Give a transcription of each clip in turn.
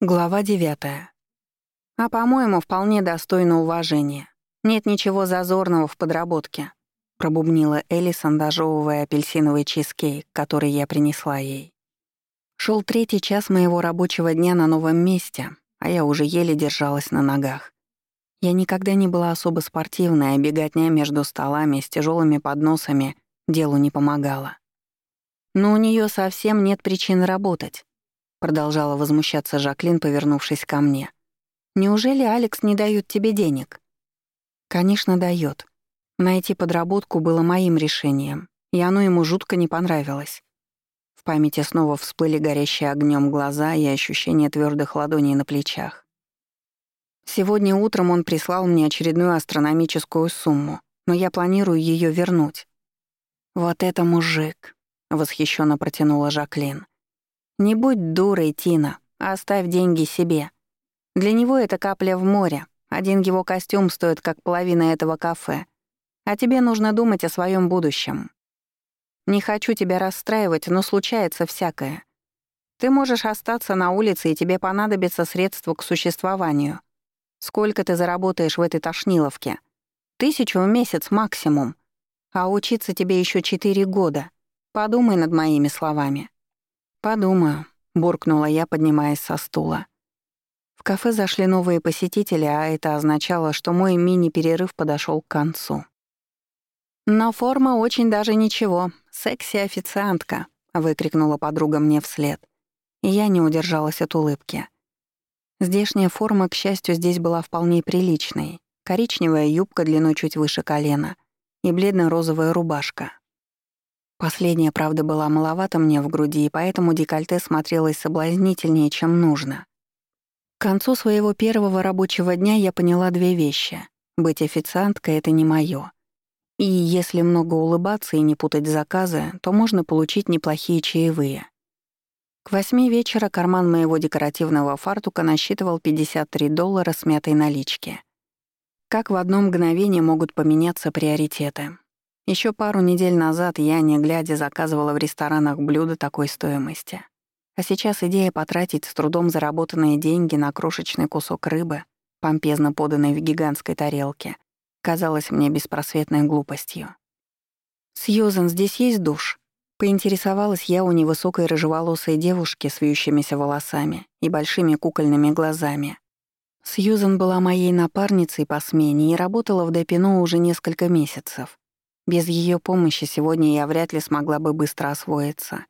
Глава девятая. А по-моему, вполне достойно уважения. Нет ничего зазорного в подработке, пробубнила Элисон, дожевывая апельсиновый чизкейк, который я принесла ей. Шел третий час моего рабочего дня на новом месте, а я уже еле держалась на ногах. Я никогда не была особо спортивной, а беготня между столами с тяжелыми подносами делу не помогала. Но у нее совсем нет причин работать. Продолжала возмущаться Жаклин, повернувшись ко мне. «Неужели Алекс не дает тебе денег?» «Конечно, дает. Найти подработку было моим решением, и оно ему жутко не понравилось. В памяти снова всплыли горящие огнем глаза и ощущение твердых ладоней на плечах. Сегодня утром он прислал мне очередную астрономическую сумму, но я планирую ее вернуть. «Вот это мужик!» — восхищенно протянула Жаклин. Не будь дурой, Тина, оставь деньги себе. Для него это капля в море. Один его костюм стоит как половина этого кафе. А тебе нужно думать о своем будущем. Не хочу тебя расстраивать, но случается всякое. Ты можешь остаться на улице, и тебе понадобится средства к существованию. Сколько ты заработаешь в этой тошниловке? Тысячу в месяц максимум. А учиться тебе еще четыре года. Подумай над моими словами. «Подумаю», — буркнула я, поднимаясь со стула. В кафе зашли новые посетители, а это означало, что мой мини-перерыв подошел к концу. «Но форма очень даже ничего. Секси-официантка», — выкрикнула подруга мне вслед. И я не удержалась от улыбки. Здешняя форма, к счастью, здесь была вполне приличной. Коричневая юбка длиной чуть выше колена и бледно-розовая рубашка. Последняя, правда, была маловато мне в груди, и поэтому декольте смотрелось соблазнительнее, чем нужно. К концу своего первого рабочего дня я поняла две вещи. Быть официанткой — это не моё. И если много улыбаться и не путать заказы, то можно получить неплохие чаевые. К восьми вечера карман моего декоративного фартука насчитывал 53 доллара смятой налички. Как в одно мгновение могут поменяться приоритеты. Еще пару недель назад я, не глядя, заказывала в ресторанах блюда такой стоимости. А сейчас идея потратить с трудом заработанные деньги на крошечный кусок рыбы, помпезно поданной в гигантской тарелке, казалась мне беспросветной глупостью. «Сьюзен, здесь есть душ?» Поинтересовалась я у невысокой рыжеволосой девушки с вьющимися волосами и большими кукольными глазами. Сьюзен была моей напарницей по смене и работала в Депино уже несколько месяцев. Без ее помощи сегодня я вряд ли смогла бы быстро освоиться.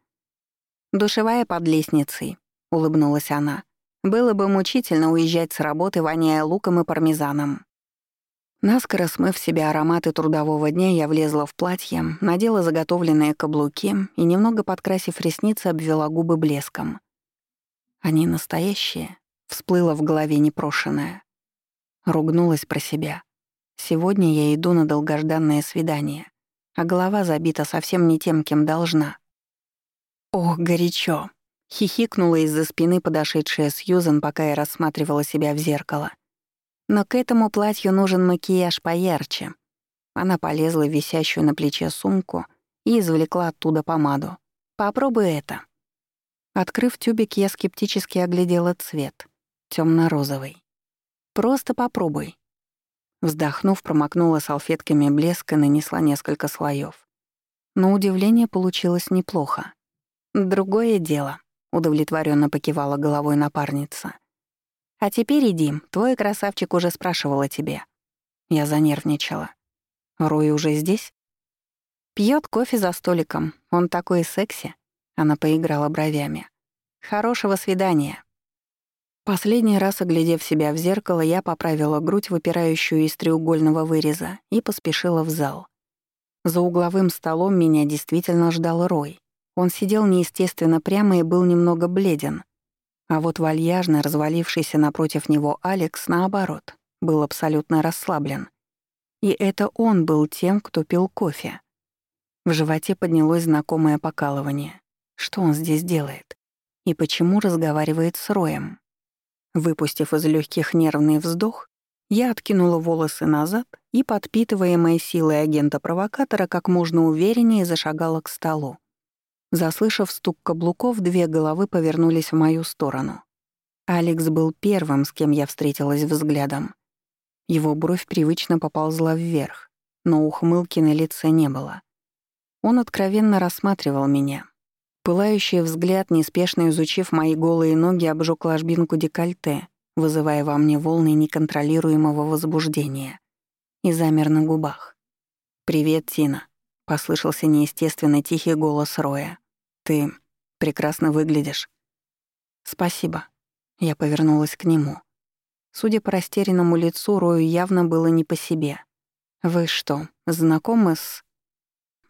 «Душевая под лестницей», — улыбнулась она. «Было бы мучительно уезжать с работы, воняя луком и пармезаном». Наскоро смыв себе ароматы трудового дня, я влезла в платье, надела заготовленные каблуки и, немного подкрасив ресницы, обвела губы блеском. Они настоящие, всплыло в голове непрошенное. Ругнулась про себя. Сегодня я иду на долгожданное свидание, а голова забита совсем не тем, кем должна. Ох, горячо. Хихикнула из-за спины подошедшая Сьюзан, пока я рассматривала себя в зеркало. Но к этому платью нужен макияж поярче. Она полезла в висящую на плече сумку и извлекла оттуда помаду. «Попробуй это». Открыв тюбик, я скептически оглядела цвет. темно розовый «Просто попробуй. Вздохнув, промокнула салфетками блеск и нанесла несколько слоев. Но удивление получилось неплохо. «Другое дело», — удовлетворенно покивала головой напарница. «А теперь иди, твой красавчик уже спрашивал о тебе». Я занервничала. «Рой уже здесь?» Пьет кофе за столиком. Он такой секси». Она поиграла бровями. «Хорошего свидания». Последний раз, оглядев себя в зеркало, я поправила грудь, выпирающую из треугольного выреза, и поспешила в зал. За угловым столом меня действительно ждал Рой. Он сидел неестественно прямо и был немного бледен. А вот вальяжно развалившийся напротив него Алекс, наоборот, был абсолютно расслаблен. И это он был тем, кто пил кофе. В животе поднялось знакомое покалывание. Что он здесь делает? И почему разговаривает с Роем? Выпустив из легких нервный вздох, я откинула волосы назад и, подпитываемая силой агента-провокатора, как можно увереннее зашагала к столу. Заслышав стук каблуков, две головы повернулись в мою сторону. Алекс был первым, с кем я встретилась взглядом. Его бровь привычно поползла вверх, но ухмылки на лице не было. Он откровенно рассматривал меня. Пылающий взгляд, неспешно изучив мои голые ноги, обжег ложбинку декольте, вызывая во мне волны неконтролируемого возбуждения. И замер на губах. «Привет, Тина», — послышался неестественно тихий голос Роя. «Ты прекрасно выглядишь». «Спасибо». Я повернулась к нему. Судя по растерянному лицу, Рою явно было не по себе. «Вы что, знакомы с...»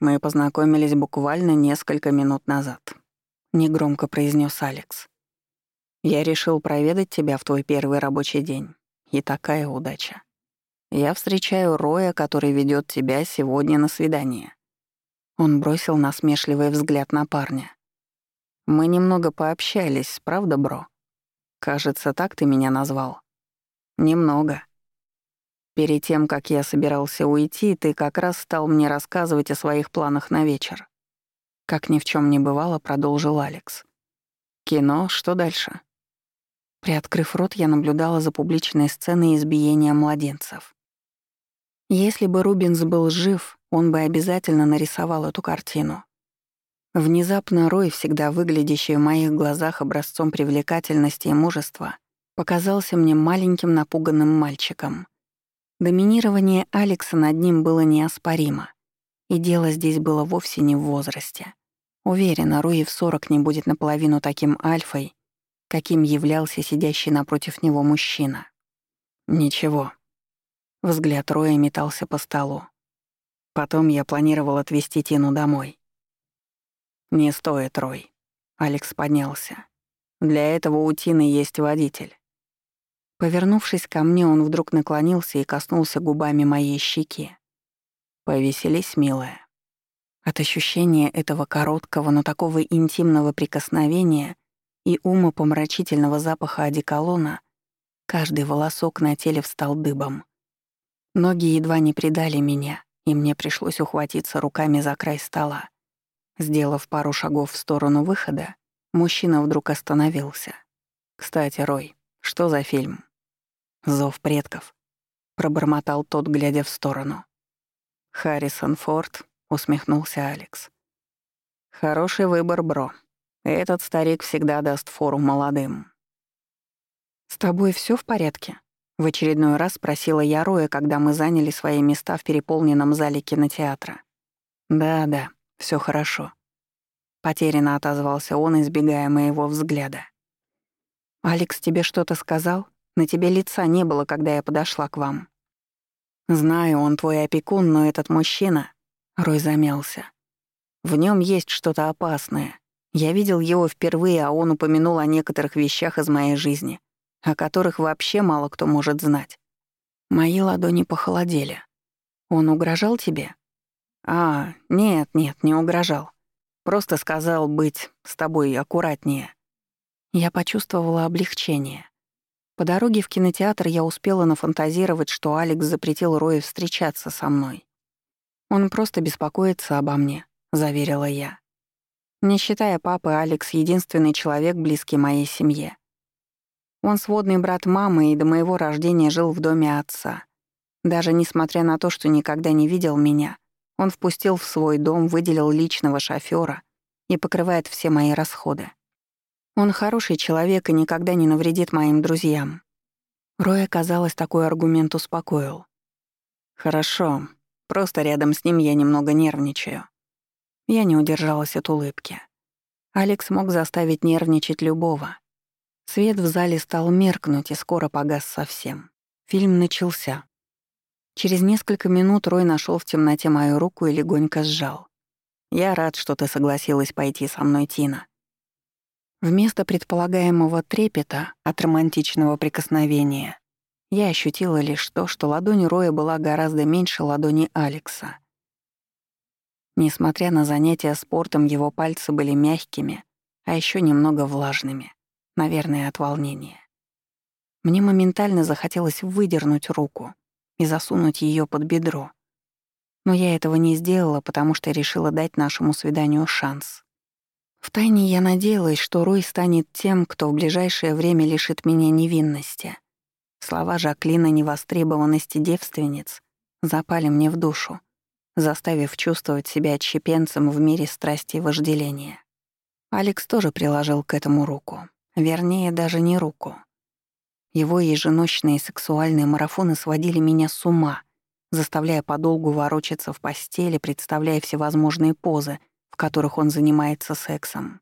«Мы познакомились буквально несколько минут назад», — негромко произнес Алекс. «Я решил проведать тебя в твой первый рабочий день. И такая удача. Я встречаю Роя, который ведет тебя сегодня на свидание». Он бросил насмешливый взгляд на парня. «Мы немного пообщались, правда, бро? Кажется, так ты меня назвал». «Немного», Перед тем, как я собирался уйти, ты как раз стал мне рассказывать о своих планах на вечер. Как ни в чем не бывало, продолжил Алекс. Кино, что дальше? Приоткрыв рот, я наблюдала за публичной сценой избиения младенцев. Если бы Рубинс был жив, он бы обязательно нарисовал эту картину. Внезапно Рой, всегда выглядящий в моих глазах образцом привлекательности и мужества, показался мне маленьким напуганным мальчиком — Доминирование Алекса над ним было неоспоримо. И дело здесь было вовсе не в возрасте. Уверена, Руи в сорок не будет наполовину таким альфой, каким являлся сидящий напротив него мужчина. Ничего. Взгляд Роя метался по столу. Потом я планировал отвезти Тину домой. «Не стоит, Рой». Алекс поднялся. «Для этого у Тины есть водитель. Повернувшись ко мне, он вдруг наклонился и коснулся губами моей щеки. «Повеселись, милая». От ощущения этого короткого, но такого интимного прикосновения и умопомрачительного запаха одеколона каждый волосок на теле встал дыбом. Ноги едва не предали меня, и мне пришлось ухватиться руками за край стола. Сделав пару шагов в сторону выхода, мужчина вдруг остановился. «Кстати, Рой, что за фильм?» «Зов предков», — пробормотал тот, глядя в сторону. «Харрисон Форд», — усмехнулся Алекс. «Хороший выбор, бро. Этот старик всегда даст фору молодым». «С тобой все в порядке?» — в очередной раз спросила я Роя, когда мы заняли свои места в переполненном зале кинотеатра. «Да-да, все хорошо», — потерянно отозвался он, избегая моего взгляда. «Алекс тебе что-то сказал?» На тебе лица не было, когда я подошла к вам. Знаю, он твой опекун, но этот мужчина... Рой замялся. В нем есть что-то опасное. Я видел его впервые, а он упомянул о некоторых вещах из моей жизни, о которых вообще мало кто может знать. Мои ладони похолодели. Он угрожал тебе? А, нет, нет, не угрожал. Просто сказал быть с тобой аккуратнее. Я почувствовала облегчение. По дороге в кинотеатр я успела нафантазировать, что Алекс запретил Рою встречаться со мной. «Он просто беспокоится обо мне», — заверила я. Не считая папы, Алекс — единственный человек, близкий моей семье. Он сводный брат мамы и до моего рождения жил в доме отца. Даже несмотря на то, что никогда не видел меня, он впустил в свой дом, выделил личного шофера и покрывает все мои расходы. Он хороший человек и никогда не навредит моим друзьям. Рой, казалось, такой аргумент успокоил. Хорошо, просто рядом с ним я немного нервничаю. Я не удержалась от улыбки. Алекс мог заставить нервничать любого. Свет в зале стал меркнуть и скоро погас совсем. Фильм начался. Через несколько минут Рой нашел в темноте мою руку и легонько сжал. «Я рад, что ты согласилась пойти со мной, Тина. Вместо предполагаемого трепета от романтичного прикосновения я ощутила лишь то, что ладонь Роя была гораздо меньше ладони Алекса. Несмотря на занятия спортом, его пальцы были мягкими, а еще немного влажными, наверное, от волнения. Мне моментально захотелось выдернуть руку и засунуть ее под бедро. Но я этого не сделала, потому что решила дать нашему свиданию шанс. Втайне я надеялась, что Рой станет тем, кто в ближайшее время лишит меня невинности. Слова Жаклина невостребованности девственниц запали мне в душу, заставив чувствовать себя отщепенцем в мире страсти и вожделения. Алекс тоже приложил к этому руку. Вернее, даже не руку. Его еженочные сексуальные марафоны сводили меня с ума, заставляя подолгу ворочаться в постели, представляя всевозможные позы, в которых он занимается сексом.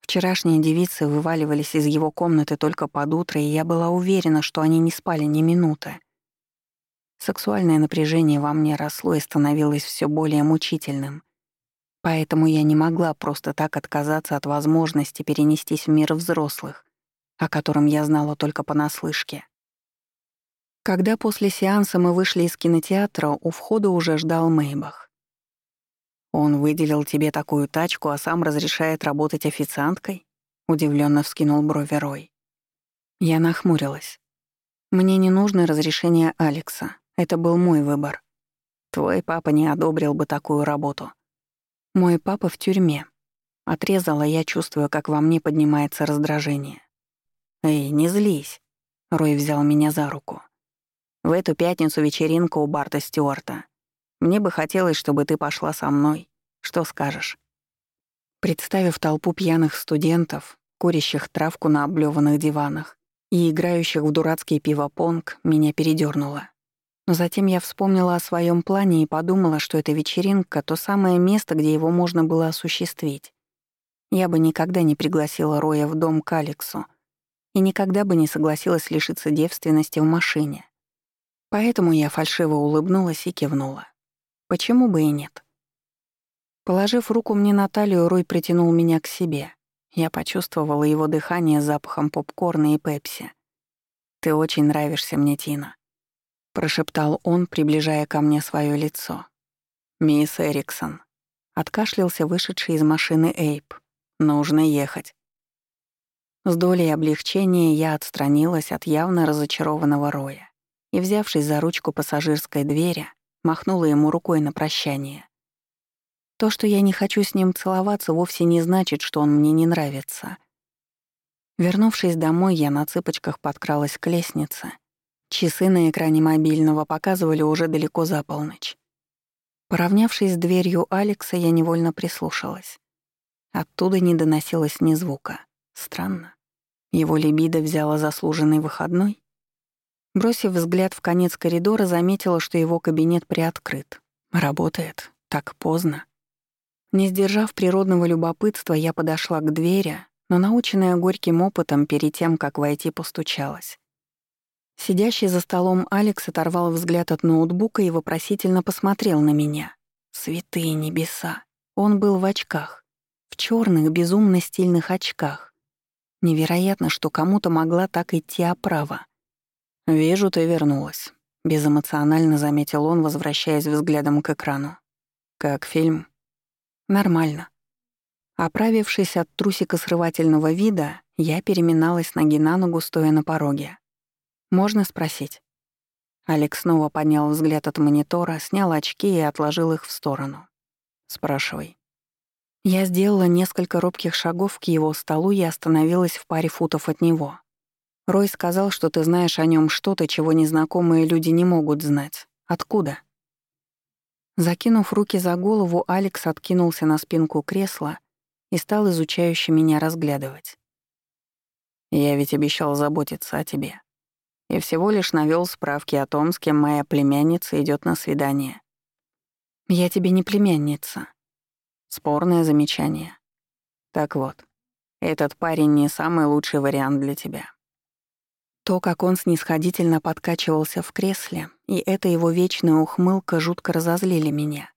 Вчерашние девицы вываливались из его комнаты только под утро, и я была уверена, что они не спали ни минуты. Сексуальное напряжение во мне росло и становилось все более мучительным. Поэтому я не могла просто так отказаться от возможности перенестись в мир взрослых, о котором я знала только понаслышке. Когда после сеанса мы вышли из кинотеатра, у входа уже ждал Мейбах. «Он выделил тебе такую тачку, а сам разрешает работать официанткой?» — удивленно вскинул брови Рой. Я нахмурилась. «Мне не нужно разрешение Алекса. Это был мой выбор. Твой папа не одобрил бы такую работу. Мой папа в тюрьме. Отрезала я, чувствуя, как во мне поднимается раздражение. «Эй, не злись!» Рой взял меня за руку. «В эту пятницу вечеринка у Барта Стюарта. Мне бы хотелось, чтобы ты пошла со мной. Что скажешь?» Представив толпу пьяных студентов, курящих травку на облёванных диванах и играющих в дурацкий пивопонг, меня передёрнуло. Но затем я вспомнила о своем плане и подумала, что эта вечеринка — то самое место, где его можно было осуществить. Я бы никогда не пригласила Роя в дом к Алексу и никогда бы не согласилась лишиться девственности в машине. Поэтому я фальшиво улыбнулась и кивнула. Почему бы и нет? Положив руку мне на талию, Рой притянул меня к себе. Я почувствовала его дыхание с запахом попкорна и пепси. «Ты очень нравишься мне, Тина», прошептал он, приближая ко мне свое лицо. «Мисс Эриксон», — откашлялся вышедший из машины Эйп. «Нужно ехать». С долей облегчения я отстранилась от явно разочарованного Роя и, взявшись за ручку пассажирской двери, махнула ему рукой на прощание. То, что я не хочу с ним целоваться, вовсе не значит, что он мне не нравится. Вернувшись домой, я на цыпочках подкралась к лестнице — Часы на экране мобильного показывали уже далеко за полночь. Поравнявшись с дверью Алекса, я невольно прислушалась. Оттуда не доносилось ни звука. Странно. Его либидо взяло заслуженный выходной. Бросив взгляд в конец коридора, заметила, что его кабинет приоткрыт. Работает. Так поздно. Не сдержав природного любопытства, я подошла к двери, но, наученная горьким опытом, перед тем, как войти, постучалась. Сидящий за столом Алекс оторвал взгляд от ноутбука и вопросительно посмотрел на меня. Святые небеса. Он был в очках. В черных, безумно стильных очках. Невероятно, что кому-то могла так идти оправа. «Вижу, ты вернулась», — безэмоционально заметил он, возвращаясь взглядом к экрану. «Как фильм?» «Нормально». Оправившись от трусика срывательного вида, я переминалась ноги на ногу, стоя на пороге. «Можно спросить?» Алекс снова поднял взгляд от монитора, снял очки и отложил их в сторону. «Спрашивай». Я сделала несколько робких шагов к его столу и остановилась в паре футов от него. Рой сказал, что ты знаешь о нем что-то, чего незнакомые люди не могут знать. Откуда? Закинув руки за голову, Алекс откинулся на спинку кресла и стал изучающе меня разглядывать. «Я ведь обещал заботиться о тебе и всего лишь навёл справки о том, с кем моя племянница идёт на свидание. «Я тебе не племянница». Спорное замечание. Так вот, этот парень не самый лучший вариант для тебя. То, как он снисходительно подкачивался в кресле, и эта его вечная ухмылка жутко разозлили меня.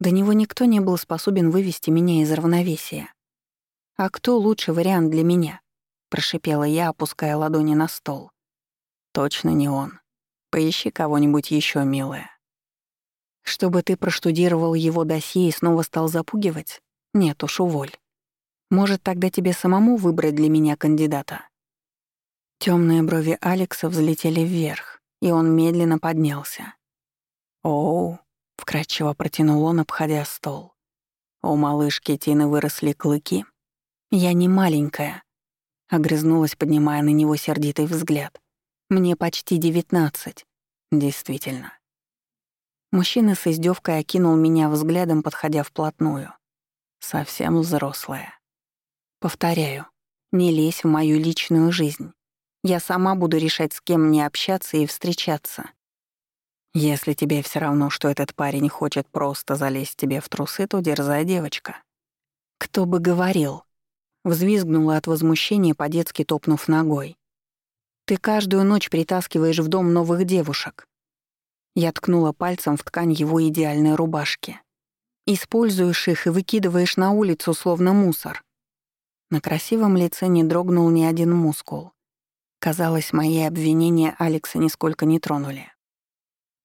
До него никто не был способен вывести меня из равновесия. «А кто лучший вариант для меня?» — прошипела я, опуская ладони на стол. Точно не он. Поищи кого-нибудь еще, милая. Чтобы ты проштудировал его досье и снова стал запугивать? Нет уж, уволь. Может, тогда тебе самому выбрать для меня кандидата? Темные брови Алекса взлетели вверх, и он медленно поднялся. «Оу», — вкрадчиво протянул он, обходя стол. «У малышки Тины выросли клыки», «Я не маленькая», — огрызнулась, поднимая на него сердитый взгляд. «Мне почти девятнадцать». «Действительно». Мужчина с издевкой окинул меня взглядом, подходя вплотную. «Совсем взрослая». «Повторяю, не лезь в мою личную жизнь. Я сама буду решать, с кем мне общаться и встречаться. Если тебе все равно, что этот парень хочет просто залезть тебе в трусы, то дерзай, девочка. Кто бы говорил. Взвизгнула от возмущения, по-детски топнув ногой. Ты каждую ночь притаскиваешь в дом новых девушек. Я ткнула пальцем в ткань его идеальной рубашки. Используешь их и выкидываешь на улицу, словно мусор. На красивом лице не дрогнул ни один мускул. Казалось, мои обвинения Алекса нисколько не тронули.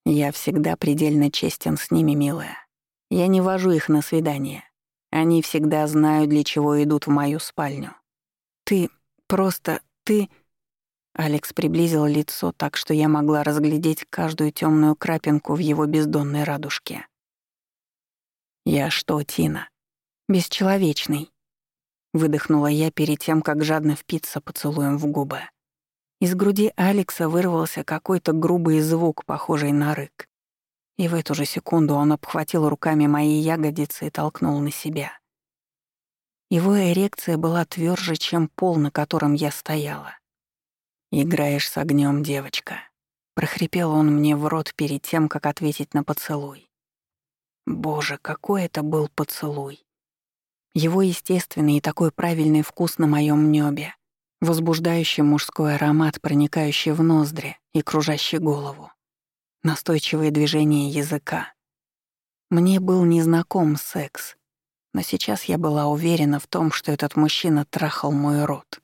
Я всегда предельно честен с ними, милая. Я не вожу их на свидание. Они всегда знают, для чего идут в мою спальню. Ты просто... ты... Алекс приблизил лицо так, что я могла разглядеть каждую темную крапинку в его бездонной радужке. «Я что, Тина? Бесчеловечный?» Выдохнула я перед тем, как жадно впиться поцелуем в губы. Из груди Алекса вырвался какой-то грубый звук, похожий на рык. И в эту же секунду он обхватил руками мои ягодицы и толкнул на себя. Его эрекция была тверже, чем пол, на котором я стояла. «Играешь с огнем, девочка», — прохрипел он мне в рот перед тем, как ответить на поцелуй. Боже, какой это был поцелуй! Его естественный и такой правильный вкус на моем небе — возбуждающий мужской аромат, проникающий в ноздри и кружащий голову, настойчивые движения языка. Мне был незнаком секс, но сейчас я была уверена в том, что этот мужчина трахал мой рот.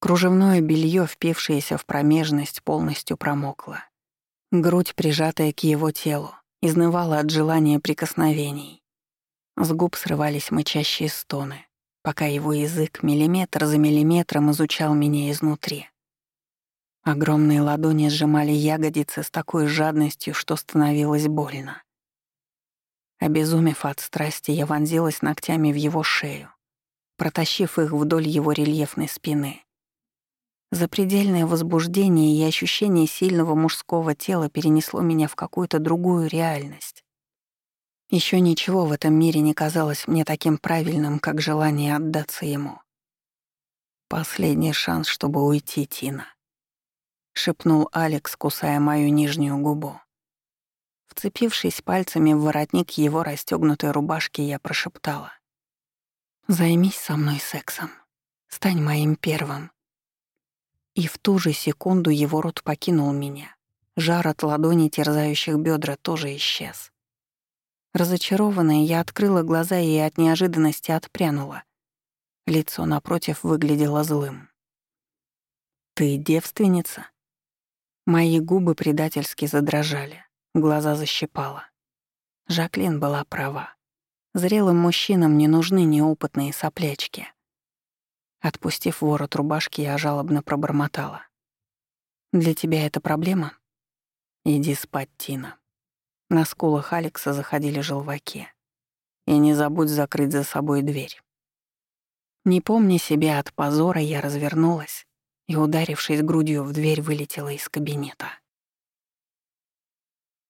Кружевное белье, впившееся в промежность, полностью промокло. Грудь, прижатая к его телу, изнывала от желания прикосновений. С губ срывались мычащие стоны пока его язык миллиметр за миллиметром изучал меня изнутри. Огромные ладони сжимали ягодицы с такой жадностью, что становилось больно. Обезумев от страсти, я вонзилась ногтями в его шею, протащив их вдоль его рельефной спины. Запредельное возбуждение и ощущение сильного мужского тела перенесло меня в какую-то другую реальность. Еще ничего в этом мире не казалось мне таким правильным, как желание отдаться ему. «Последний шанс, чтобы уйти, Тина», — шепнул Алекс, кусая мою нижнюю губу. Вцепившись пальцами в воротник его расстёгнутой рубашки, я прошептала. «Займись со мной сексом. Стань моим первым». И в ту же секунду его рот покинул меня. Жар от ладони, терзающих бедра, тоже исчез. Разочарованная, я открыла глаза и от неожиданности отпрянула. Лицо напротив выглядело злым. «Ты девственница?» Мои губы предательски задрожали, глаза защипала. Жаклин была права. Зрелым мужчинам не нужны неопытные соплячки. Отпустив ворот рубашки, я жалобно пробормотала. «Для тебя это проблема?» «Иди спать, Тина». На скулах Алекса заходили желваки. И не забудь закрыть за собой дверь. Не помня себя от позора, я развернулась и, ударившись грудью в дверь, вылетела из кабинета.